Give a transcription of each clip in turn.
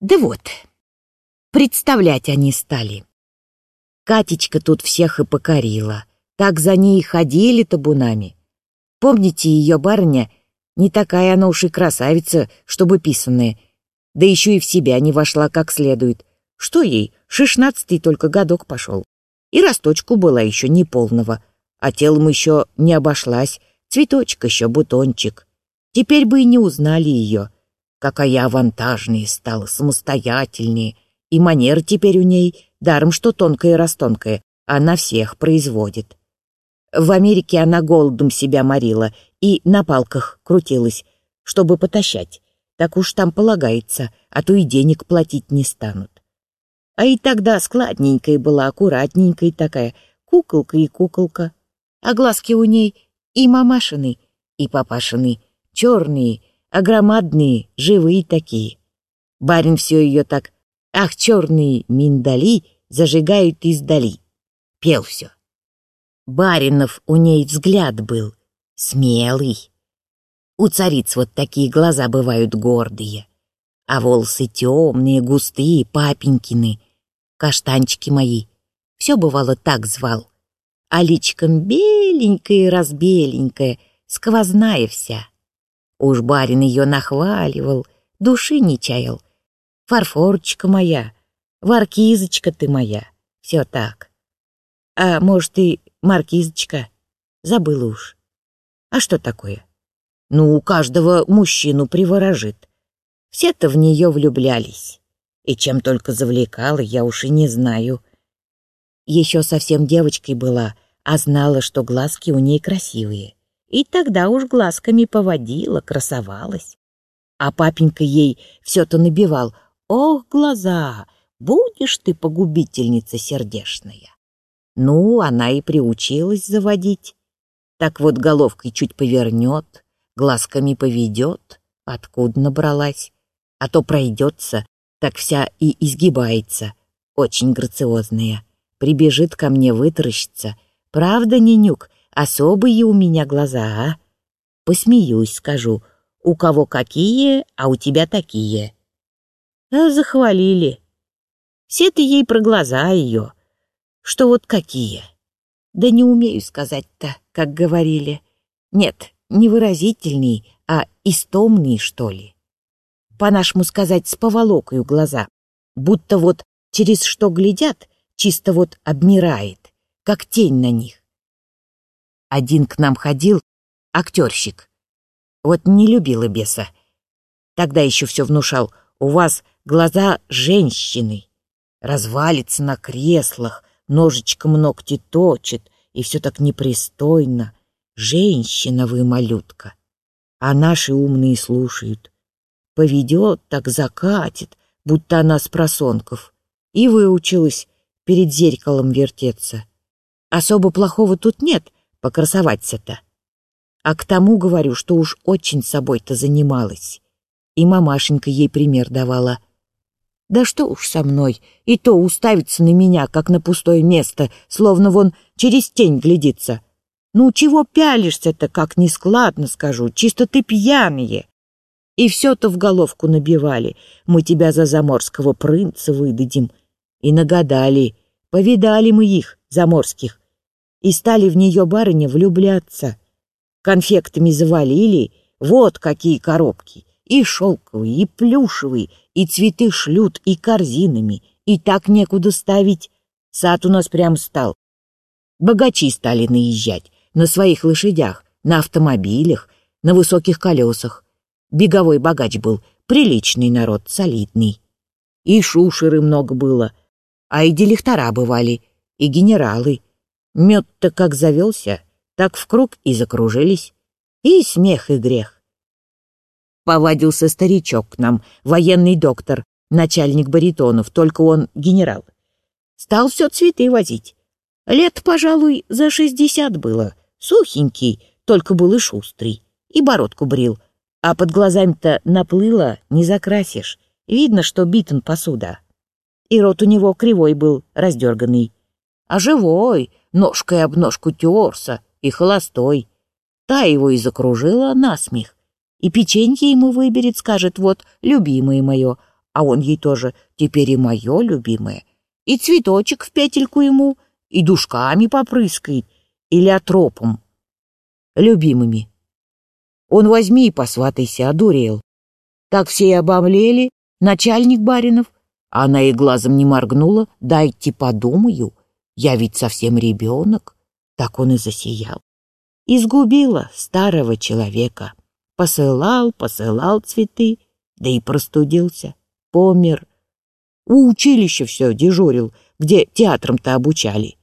Да вот, представлять они стали. Катечка тут всех и покорила. Так за ней ходили табунами. Помните, ее барыня не такая она уж и красавица, чтобы писанная, да еще и в себя не вошла как следует. Что ей, шестнадцатый только годок пошел. И росточку была еще не полного, а телом еще не обошлась, цветочек еще, бутончик. Теперь бы и не узнали ее. Какая авантажная стала, самостоятельнее. И манер теперь у ней, даром что тонкая и растонкая, она всех производит. В Америке она голодом себя морила и на палках крутилась, чтобы потащать. Так уж там полагается, а то и денег платить не станут. А и тогда складненькая была, аккуратненькая такая, куколка и куколка. А глазки у ней и мамашины, и папашины, черные, а громадные, живые такие. Барин все ее так, ах, черные миндали зажигают издали. Пел все. Баринов у ней взгляд был, смелый. У цариц вот такие глаза бывают гордые, а волосы темные, густые, папенькины, каштанчики мои. Все бывало так звал. А личком беленькая, разбеленькая, сквозная вся. Уж барин ее нахваливал, души не чаял. Фарфорочка моя, варкизочка ты моя, все так. А может, и маркизочка? Забыла уж. А что такое? Ну, у каждого мужчину приворожит. Все-то в нее влюблялись. И чем только завлекала, я уж и не знаю. Еще совсем девочкой была, а знала, что глазки у ней красивые. И тогда уж глазками поводила, красовалась. А папенька ей все-то набивал. «Ох, глаза! Будешь ты погубительница сердешная!» Ну, она и приучилась заводить. Так вот головкой чуть повернет, глазками поведет, откуда набралась, а то пройдется, так вся и изгибается, очень грациозная. Прибежит ко мне вытаращится. Правда, Ненюк, особые у меня глаза, а? Посмеюсь, скажу, у кого какие, а у тебя такие. А захвалили. Все-то ей про глаза ее. Что вот какие. Да не умею сказать-то, как говорили. Нет, не выразительный, а истомный, что ли. По-нашему сказать, с поволокою глаза, будто вот через что глядят, чисто вот обмирает, как тень на них. Один к нам ходил, актерщик. Вот не любила беса. Тогда еще все внушал, у вас глаза женщины. Развалится на креслах, ножичком ногти точит, и все так непристойно. Женщина вы, малютка. А наши умные слушают. Поведет, так закатит, будто она с просонков. И выучилась перед зеркалом вертеться. Особо плохого тут нет, покрасоваться-то. А к тому говорю, что уж очень собой-то занималась. И мамашенька ей пример давала. Да что уж со мной, и то уставится на меня, как на пустое место, словно вон через тень глядится. Ну, чего пялишься-то, как нескладно скажу, чисто ты пьяные. И все-то в головку набивали, мы тебя за заморского принца выдадим. И нагадали, повидали мы их, заморских, и стали в нее барыня влюбляться. Конфектами завалили, вот какие коробки, и шелковые, и плюшевые, и цветы шлют, и корзинами, и так некуда ставить. Сад у нас прям стал. Богачи стали наезжать, на своих лошадях, на автомобилях, на высоких колесах. Беговой богач был, приличный народ, солидный. И шушеры много было, а и директора бывали, и генералы. Мед-то как завелся, так в круг и закружились. И смех, и грех. Повадился старичок к нам, военный доктор, начальник баритонов, только он генерал. Стал все цветы возить. Лет, пожалуй, за шестьдесят было. Сухенький, только был и шустрый. И бородку брил. А под глазами-то наплыло, не закрасишь. Видно, что битен посуда. И рот у него кривой был, раздерганный. А живой, ножкой об ножку терся, и холостой. Та его и закружила насмех. И печенье ему выберет, скажет, вот, любимое мое, А он ей тоже «теперь и мое любимое». И цветочек в петельку ему, и душками попрыскает, или отропом. Любимыми. Он возьми и посватайся, одурел. Так все и обомлели, начальник баринов. Она и глазом не моргнула, дайте подумаю, я ведь совсем ребенок. Так он и засиял. Изгубила старого человека. Посылал, посылал цветы, да и простудился, помер. У училища все дежурил, где театром-то обучали.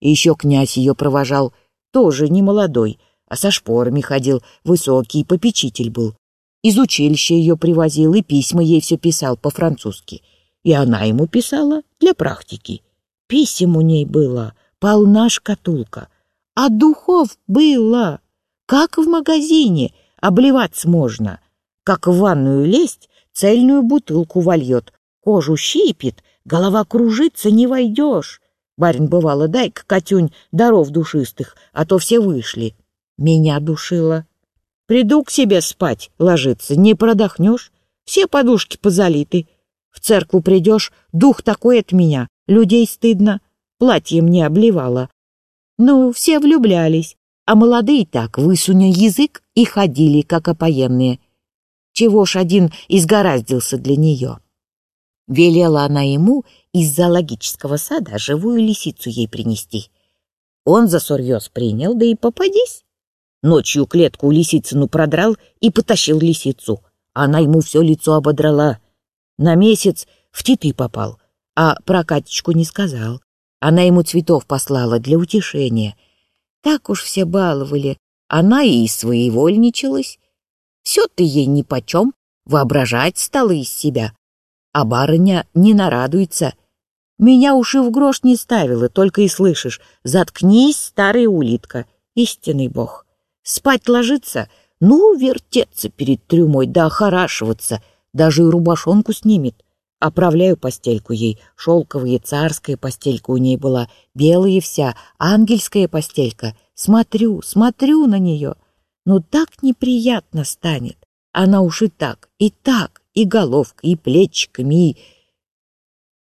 И еще князь ее провожал, тоже не молодой, а со шпорами ходил, высокий, попечитель был. Из училища ее привозил и письма ей все писал по-французски. И она ему писала для практики. Писем у ней было, полна шкатулка. А духов было, как в магазине, обливаться можно. Как в ванную лезть, цельную бутылку вольет. Кожу щипит, голова кружится, не войдешь. Барин, бывало, дай-ка, Катюнь, даров душистых, а то все вышли. Меня душило. Приду к себе спать, ложиться, не продохнешь. Все подушки позалиты. В церкву придешь, дух такой от меня, людей стыдно. Платье мне обливало. Ну, все влюблялись, а молодые так, высуня язык, и ходили, как опоенные. Чего ж один изгораздился для нее? Велела она ему из зоологического сада живую лисицу ей принести. Он за сурьез принял, да и попадись. Ночью клетку у лисицыну продрал и потащил лисицу. Она ему все лицо ободрала. На месяц в титы попал, а про Катечку не сказал. Она ему цветов послала для утешения. Так уж все баловали, она и своевольничалась. Все ты ей нипочем, воображать стала из себя. А барыня не нарадуется. Меня уж и в грош не ставила, только и слышишь. Заткнись, старая улитка, истинный бог. Спать ложиться, ну, вертеться перед трюмой, да охорашиваться, даже и рубашонку снимет. Оправляю постельку ей, шелковая царская постелька у ней была, белая вся, ангельская постелька. Смотрю, смотрю на нее. Ну так неприятно станет. Она уж и так, и так, и головкой, и плечиками, и...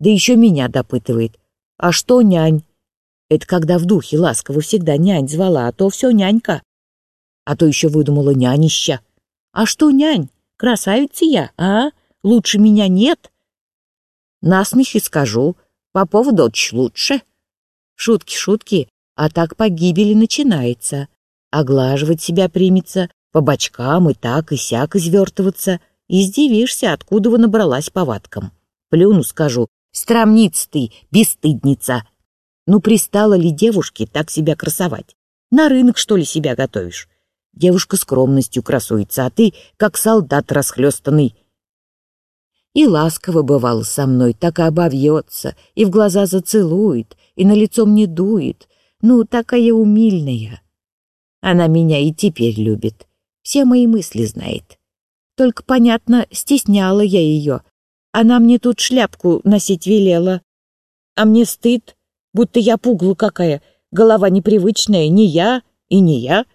Да еще меня допытывает. А что нянь? Это когда в духе ласково всегда нянь звала, а то все нянька а то еще выдумала нянища. А что нянь? Красавица я, а? Лучше меня нет? Насмехи скажу, Попов дочь лучше. Шутки, шутки, а так погибели начинается. Оглаживать себя примется, по бочкам и так, и сяк извертываться. Издивишься, откуда вы набралась повадкам. Плюну, скажу, страмниц ты, бесстыдница. Ну, пристала ли девушке так себя красовать? На рынок, что ли, себя готовишь? Девушка скромностью красуется, а ты как солдат расхлёстанный. И ласково бывало со мной, так и обовьется, и в глаза зацелует, и на лицо мне дует. Ну, такая умильная. Она меня и теперь любит, все мои мысли знает. Только, понятно, стесняла я ее. Она мне тут шляпку носить велела. А мне стыд, будто я пугла какая, голова непривычная, не я и не я.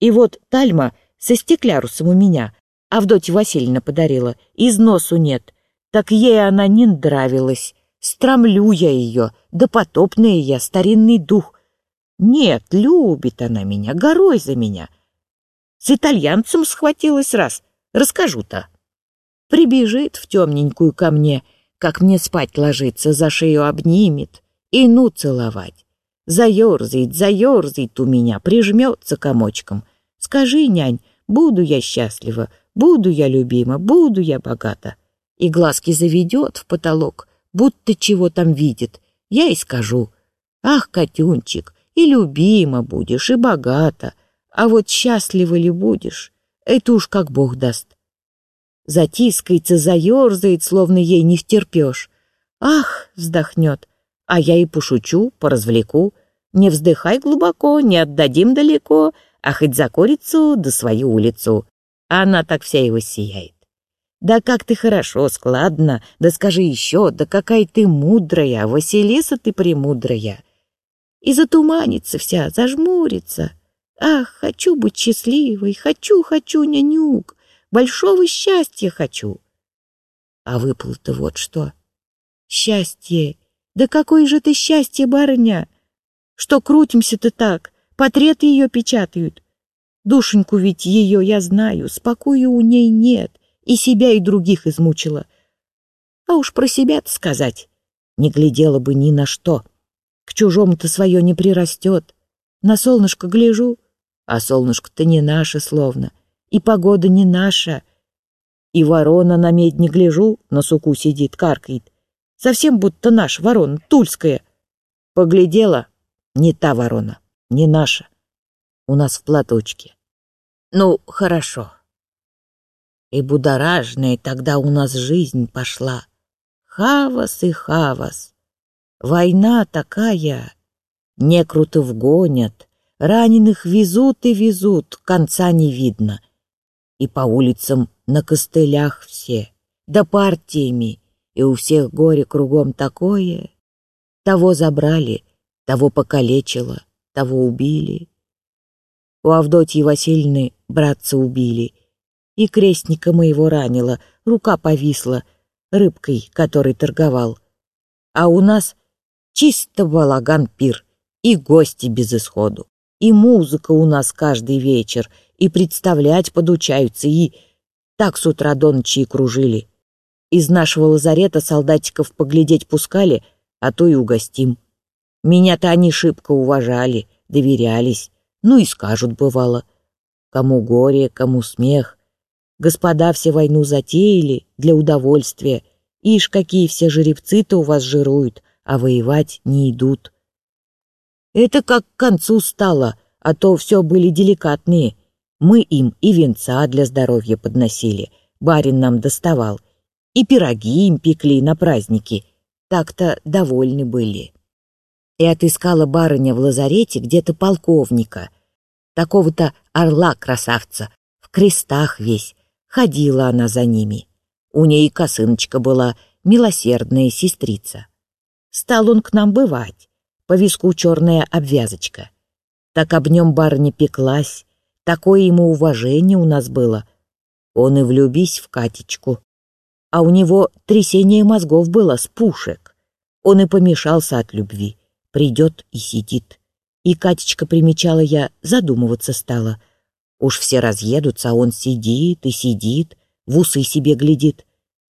И вот тальма со стеклярусом у меня, Авдотья Васильевна подарила, из носу нет. Так ей она не нравилась. Страмлю я ее, да потопная я, старинный дух. Нет, любит она меня, горой за меня. С итальянцем схватилась раз, расскажу-то. Прибежит в темненькую ко мне, как мне спать ложится, за шею обнимет и ну целовать. Заерзает, заерзает у меня, прижмется комочком — Скажи, нянь, буду я счастлива, буду я любима, буду я богата. И глазки заведет в потолок, будто чего там видит. Я и скажу, ах, котенчик, и любима будешь, и богата, а вот счастлива ли будешь, это уж как Бог даст. Затискается, заерзает, словно ей не втерпешь. Ах, вздохнет, а я и пошучу, поразвлеку. Не вздыхай глубоко, не отдадим далеко, а хоть за курицу да свою улицу. Она так вся его сияет. Да как ты хорошо, складно, да скажи еще, да какая ты мудрая, Василиса ты премудрая. И затуманится вся, зажмурится. Ах, хочу быть счастливой, хочу, хочу, нянюк, большого счастья хочу. А выпало-то вот что. Счастье! Да какое же ты счастье, барыня! Что крутимся-то так, портреты ее печатают. Душеньку ведь ее я знаю, спокою у ней нет, и себя, и других измучила. А уж про себя-то сказать не глядела бы ни на что. К чужому-то свое не прирастет. На солнышко гляжу, а солнышко-то не наше словно, и погода не наша. И ворона на медь не гляжу, на суку сидит, каркает. Совсем будто наш ворона, тульская. Поглядела, не та ворона, не наша. У нас в платочке. Ну, хорошо. И будоражная тогда у нас жизнь пошла. Хавас и хавас. Война такая. Некрутов гонят, раненых везут и везут, конца не видно. И по улицам на костылях все, да партиями, и у всех горе кругом такое. Того забрали, того покалечило, того убили. У Авдотьи Васильевны братца убили, и крестника моего ранило, рука повисла — рыбкой, который торговал. А у нас чисто балаган пир, и гости без исходу, и музыка у нас каждый вечер, и представлять подучаются, и так с утра до ночи и кружили. Из нашего лазарета солдатиков поглядеть пускали, а то и угостим. Меня-то они шибко уважали, доверялись, ну и скажут, бывало. Кому горе, кому смех, Господа все войну затеяли для удовольствия. Ишь, какие все жеребцы-то у вас жируют, а воевать не идут. Это как к концу стало, а то все были деликатные. Мы им и венца для здоровья подносили, барин нам доставал, и пироги им пекли на праздники. Так-то довольны были. И отыскала барыня в лазарете где-то полковника, такого-то орла-красавца, в крестах весь, Ходила она за ними. У ней косыночка была, милосердная сестрица. Стал он к нам бывать, по виску черная обвязочка. Так об нем барыня пеклась, такое ему уважение у нас было. Он и влюбись в Катечку. А у него трясение мозгов было с пушек. Он и помешался от любви. Придет и сидит. И Катечка, примечала я, задумываться стала — Уж все разъедутся, а он сидит и сидит, в усы себе глядит.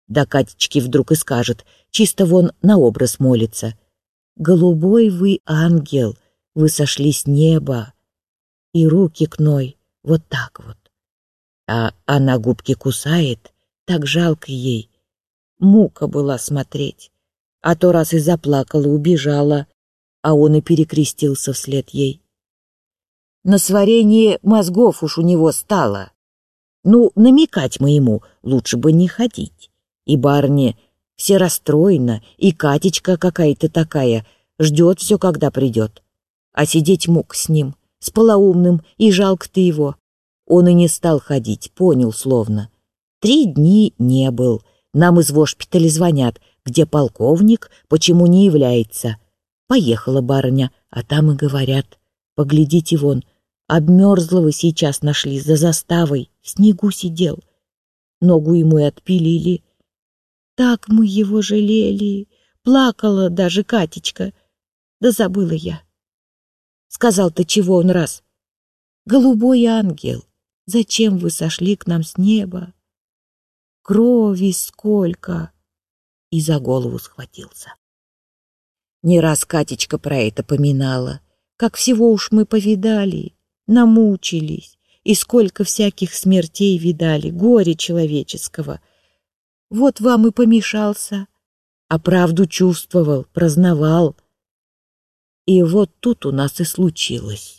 Да Катечки вдруг и скажет, чисто вон на образ молится. «Голубой вы ангел, вы сошли с неба». И руки к ной, вот так вот. А она губки кусает, так жалко ей. Мука была смотреть. А то раз и заплакала, убежала, а он и перекрестился вслед ей. На сварение мозгов уж у него стало. Ну, намекать моему лучше бы не ходить. И барни все расстроена, и Катечка какая-то такая, ждет все, когда придет. А сидеть мог с ним, с полоумным, и жалко ты его. Он и не стал ходить, понял словно. Три дни не был. Нам из вошпитали звонят, где полковник, почему не является. Поехала барыня, а там и говорят. Поглядите вон, обмерзлого сейчас нашли за заставой, в снегу сидел. Ногу ему и отпилили. Так мы его жалели, плакала даже Катечка. Да забыла я. Сказал-то чего он раз? Голубой ангел, зачем вы сошли к нам с неба? Крови сколько! И за голову схватился. Не раз Катечка про это поминала как всего уж мы повидали, намучились, и сколько всяких смертей видали, горе человеческого. Вот вам и помешался, а правду чувствовал, праздновал. И вот тут у нас и случилось.